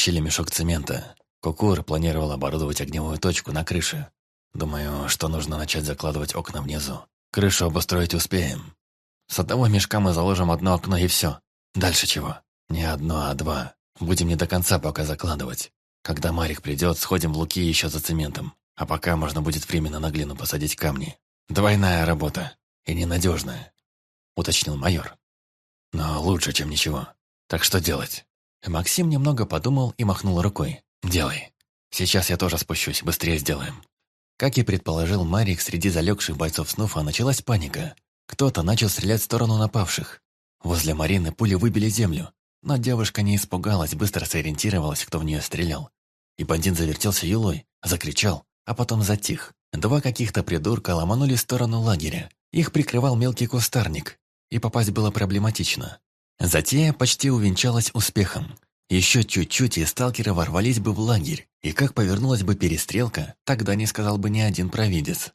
Тащили мешок цемента. Кукур планировал оборудовать огневую точку на крыше. Думаю, что нужно начать закладывать окна внизу. Крышу обустроить успеем. С одного мешка мы заложим одно окно и все. Дальше чего? Не одно, а два. Будем не до конца пока закладывать. Когда Марик придет, сходим в Луки еще за цементом. А пока можно будет временно на глину посадить камни. Двойная работа. И ненадежная, уточнил майор. Но лучше, чем ничего. Так что делать? Максим немного подумал и махнул рукой. «Делай. Сейчас я тоже спущусь, быстрее сделаем». Как и предположил Марик, среди залегших бойцов Снуфа началась паника. Кто-то начал стрелять в сторону напавших. Возле Марины пули выбили землю, но девушка не испугалась, быстро сориентировалась, кто в нее стрелял. И бандит завертелся юлой, закричал, а потом затих. Два каких-то придурка ломанули в сторону лагеря. Их прикрывал мелкий кустарник, и попасть было проблематично. Затея почти увенчалась успехом. Еще чуть-чуть, и сталкеры ворвались бы в лагерь, и как повернулась бы перестрелка, тогда не сказал бы ни один провидец.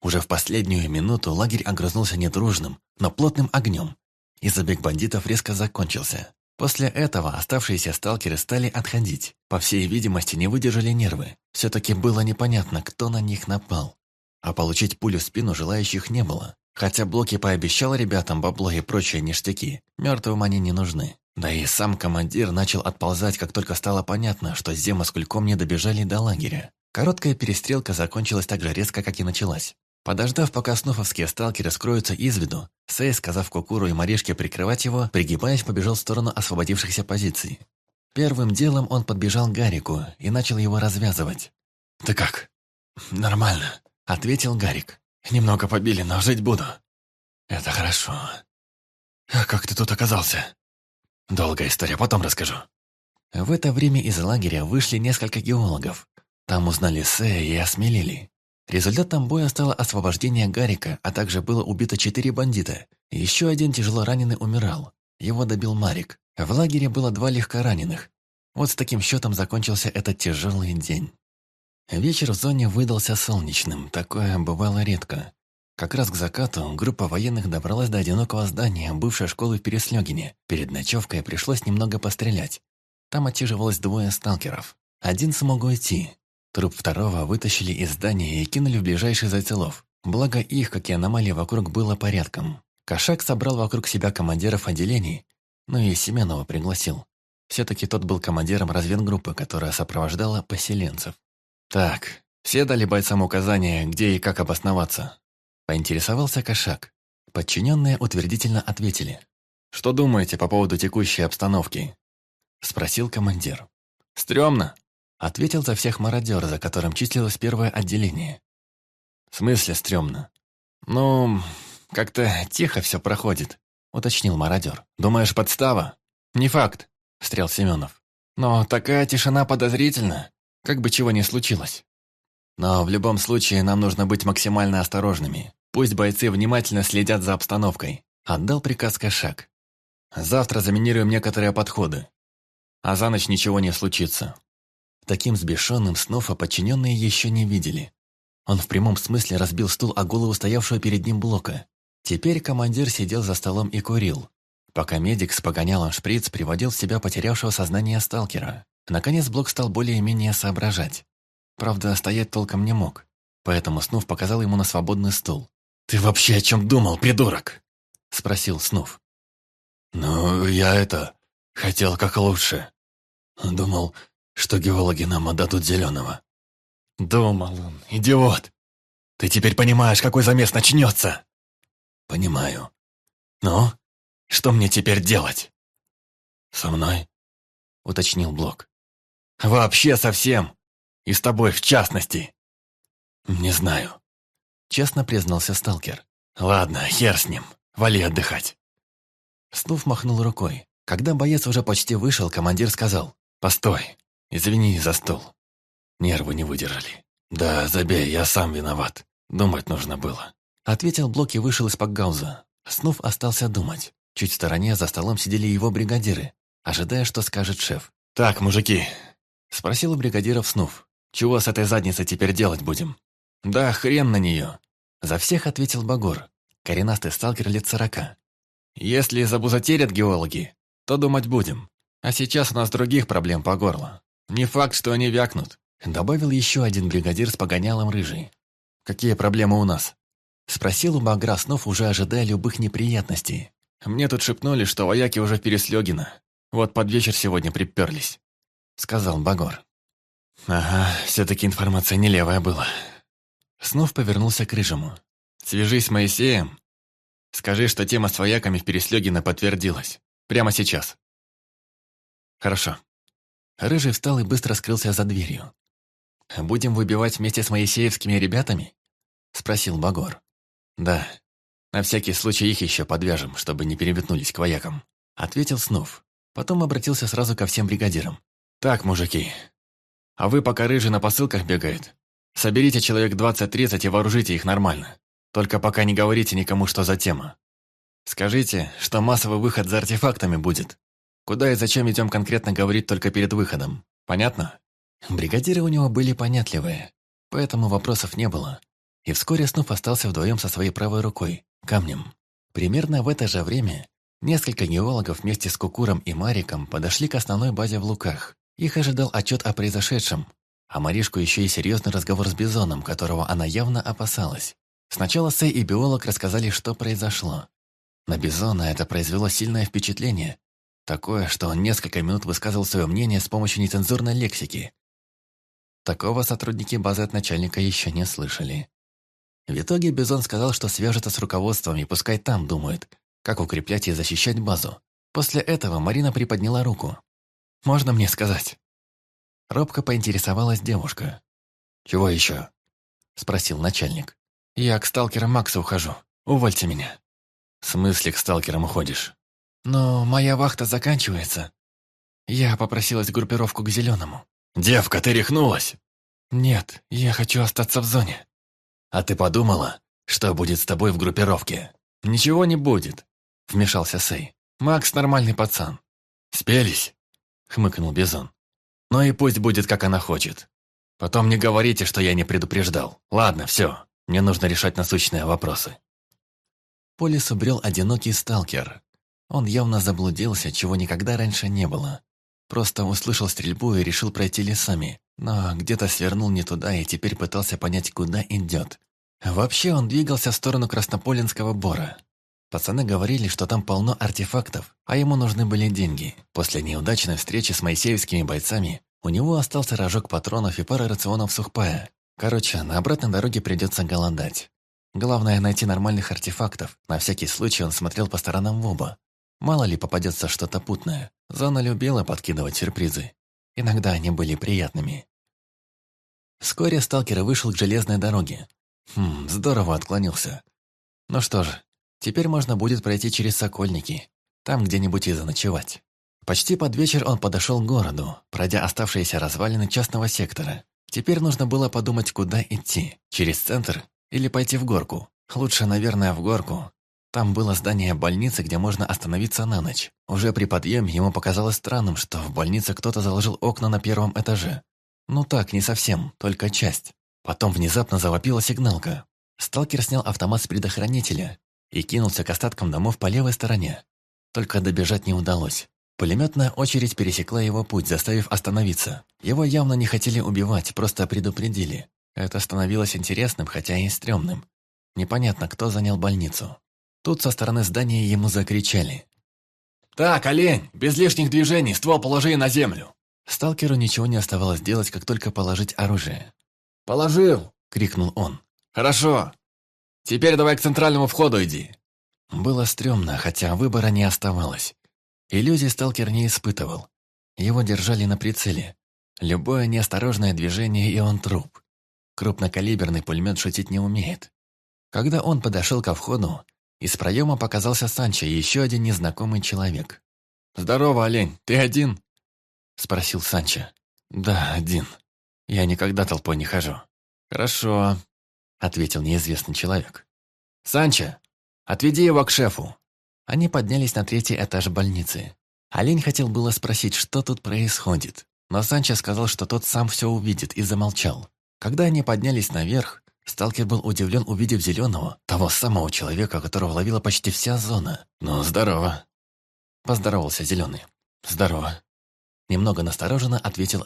Уже в последнюю минуту лагерь огрызнулся недружным, но плотным огнем, и забег бандитов резко закончился. После этого оставшиеся сталкеры стали отходить. По всей видимости, не выдержали нервы. Все-таки было непонятно, кто на них напал. А получить пулю в спину желающих не было. Хотя Блоки пообещал ребятам бабло и прочие ништяки, мертвым они не нужны. Да и сам командир начал отползать, как только стало понятно, что Зема с Кульком не добежали до лагеря. Короткая перестрелка закончилась так же резко, как и началась. Подождав, пока снофовские сталкеры скроются из виду, Сэй, сказав Кукуру и Маришке прикрывать его, пригибаясь, побежал в сторону освободившихся позиций. Первым делом он подбежал к Гарику и начал его развязывать. «Ты как?» «Нормально», — ответил Гарик. «Немного побили, но жить буду». «Это хорошо. А как ты тут оказался?» «Долгая история, потом расскажу». В это время из лагеря вышли несколько геологов. Там узнали Сэя и осмелили. Результатом боя стало освобождение Гарика, а также было убито четыре бандита. Еще один тяжело раненый умирал. Его добил Марик. В лагере было два легкораненых. Вот с таким счетом закончился этот тяжелый день. Вечер в зоне выдался солнечным, такое бывало редко. Как раз к закату группа военных добралась до одинокого здания бывшей школы в Переслёгине. Перед ночевкой пришлось немного пострелять. Там отсиживалось двое сталкеров. Один смог уйти, Труп второго вытащили из здания и кинули в ближайший зайцелов. Благо их, как и аномалии вокруг, было порядком. Кошак собрал вокруг себя командиров отделений, ну и Семенова пригласил. Все-таки тот был командиром разведгруппы, которая сопровождала поселенцев. «Так, все дали бойцам указания, где и как обосноваться?» Поинтересовался Кошак. Подчиненные утвердительно ответили. «Что думаете по поводу текущей обстановки?» Спросил командир. «Стремно», Ответил за всех мародер, за которым числилось первое отделение. «В смысле стрёмно?» «Ну, как-то тихо все проходит», — уточнил мародер. «Думаешь, подстава?» «Не факт», — встрял Семенов. «Но такая тишина подозрительна, как бы чего ни случилось. Но в любом случае нам нужно быть максимально осторожными. Пусть бойцы внимательно следят за обстановкой», — отдал приказ Кошак. «Завтра заминируем некоторые подходы. А за ночь ничего не случится. Таким сбешенным Снофа подчиненные еще не видели. Он в прямом смысле разбил стул о голову стоявшего перед ним блока. Теперь командир сидел за столом и курил, пока медик с погонялом шприц приводил в себя потерявшего сознание сталкера. Наконец блок стал более-менее соображать. Правда, стоять толком не мог, поэтому Снув показал ему на свободный стул. «Ты вообще о чем думал, придурок?» — спросил Снув. «Ну, я это... хотел как лучше. Думал, что геологи нам отдадут зеленого. Думал он, идиот. Ты теперь понимаешь, какой замес начнется? Понимаю. Ну, что мне теперь делать? Со мной? Уточнил Блок. Вообще совсем. И с тобой в частности. Не знаю. Честно признался сталкер. Ладно, хер с ним. Вали отдыхать. Снув махнул рукой. Когда боец уже почти вышел, командир сказал. «Постой, Извини за стол. Нервы не выдержали. Да, забей, я сам виноват. Думать нужно было. Ответил Блок и вышел из пакгауза. Снув остался думать. Чуть в стороне за столом сидели его бригадиры, ожидая, что скажет шеф. «Так, мужики», — спросил у бригадиров Снув. «Чего с этой задницей теперь делать будем?» «Да хрен на нее», — за всех ответил Багор, коренастый сталкер лет сорока. «Если забузатерят геологи, то думать будем. А сейчас у нас других проблем по горло. Не факт, что они вякнут. Добавил еще один бригадир с погонялом рыжий. Какие проблемы у нас? Спросил у Багра, снов уже ожидая любых неприятностей. Мне тут шепнули, что вояки уже в. Вот под вечер сегодня приперлись. Сказал Багор. Ага, все-таки информация не левая была. Снов повернулся к рыжему. Свяжись с Моисеем. Скажи, что тема с вояками в Переслёгино подтвердилась. Прямо сейчас. Хорошо. Рыжий встал и быстро скрылся за дверью. «Будем выбивать вместе с моисеевскими ребятами?» Спросил Багор. «Да. На всякий случай их еще подвяжем, чтобы не переметнулись к воякам», ответил Снув. Потом обратился сразу ко всем бригадирам. «Так, мужики, а вы пока рыжий на посылках бегает, соберите человек 20-30 и вооружите их нормально. Только пока не говорите никому, что за тема. Скажите, что массовый выход за артефактами будет. Куда и зачем идем конкретно говорить только перед выходом. Понятно?» Бригадиры у него были понятливые, поэтому вопросов не было. И вскоре Снув остался вдвоем со своей правой рукой, камнем. Примерно в это же время несколько геологов вместе с Кукуром и Мариком подошли к основной базе в Луках. Их ожидал отчет о произошедшем, а Маришку еще и серьезный разговор с Бизоном, которого она явно опасалась. Сначала Сэй и биолог рассказали, что произошло. На Бизона это произвело сильное впечатление. Такое, что он несколько минут высказывал свое мнение с помощью нецензурной лексики. Такого сотрудники базы от начальника еще не слышали. В итоге Бизон сказал, что свяжется с руководством и пускай там думают, как укреплять и защищать базу. После этого Марина приподняла руку. «Можно мне сказать?» Робко поинтересовалась девушка. «Чего еще?» Спросил начальник. «Я к сталкерам Макса ухожу. Увольте меня». «В смысле к сталкерам уходишь?» «Но моя вахта заканчивается. Я попросилась в группировку к Зеленому». «Девка, ты рехнулась?» «Нет, я хочу остаться в зоне». «А ты подумала, что будет с тобой в группировке?» «Ничего не будет», — вмешался Сей. «Макс нормальный пацан». «Спелись?» — хмыкнул Бизон. «Ну и пусть будет, как она хочет. Потом не говорите, что я не предупреждал. Ладно, все, мне нужно решать насущные вопросы». По лесу одинокий сталкер. Он явно заблудился, чего никогда раньше не было. Просто услышал стрельбу и решил пройти лесами, но где-то свернул не туда и теперь пытался понять, куда идет. Вообще он двигался в сторону Краснополинского бора. Пацаны говорили, что там полно артефактов, а ему нужны были деньги. После неудачной встречи с моисеевскими бойцами у него остался рожок патронов и пара рационов сухпая. Короче, на обратной дороге придется голодать. Главное найти нормальных артефактов. На всякий случай он смотрел по сторонам в оба. Мало ли попадется что-то путное. Зона любила подкидывать сюрпризы. Иногда они были приятными. Вскоре сталкер вышел к железной дороге. Хм, здорово отклонился. Ну что ж, теперь можно будет пройти через Сокольники. Там где-нибудь и заночевать. Почти под вечер он подошел к городу, пройдя оставшиеся развалины частного сектора. Теперь нужно было подумать, куда идти. Через центр или пойти в горку. Лучше, наверное, в горку. Там было здание больницы, где можно остановиться на ночь. Уже при подъеме ему показалось странным, что в больнице кто-то заложил окна на первом этаже. Ну так, не совсем, только часть. Потом внезапно завопила сигналка. Сталкер снял автомат с предохранителя и кинулся к остаткам домов по левой стороне. Только добежать не удалось. Пулеметная очередь пересекла его путь, заставив остановиться. Его явно не хотели убивать, просто предупредили. Это становилось интересным, хотя и стрёмным. Непонятно, кто занял больницу. Тут со стороны здания ему закричали. «Так, олень, без лишних движений, ствол положи на землю!» Сталкеру ничего не оставалось делать, как только положить оружие. «Положил!» — крикнул он. «Хорошо. Теперь давай к центральному входу иди». Было стрёмно, хотя выбора не оставалось. Иллюзий сталкер не испытывал. Его держали на прицеле. Любое неосторожное движение, и он труп. Крупнокалиберный пулемет шутить не умеет. Когда он подошел ко входу, из проема показался Санчо и еще один незнакомый человек. «Здорово, олень, ты один?» Спросил Санчо. «Да, один. Я никогда толпой не хожу». «Хорошо», — ответил неизвестный человек. «Санчо, отведи его к шефу». Они поднялись на третий этаж больницы. Олень хотел было спросить, что тут происходит, но Санчо сказал, что тот сам все увидит, и замолчал. Когда они поднялись наверх, Сталкер был удивлен, увидев зеленого, того самого человека, которого ловила почти вся зона. «Ну, здорово!» Поздоровался зеленый. «Здорово!» Немного настороженно ответил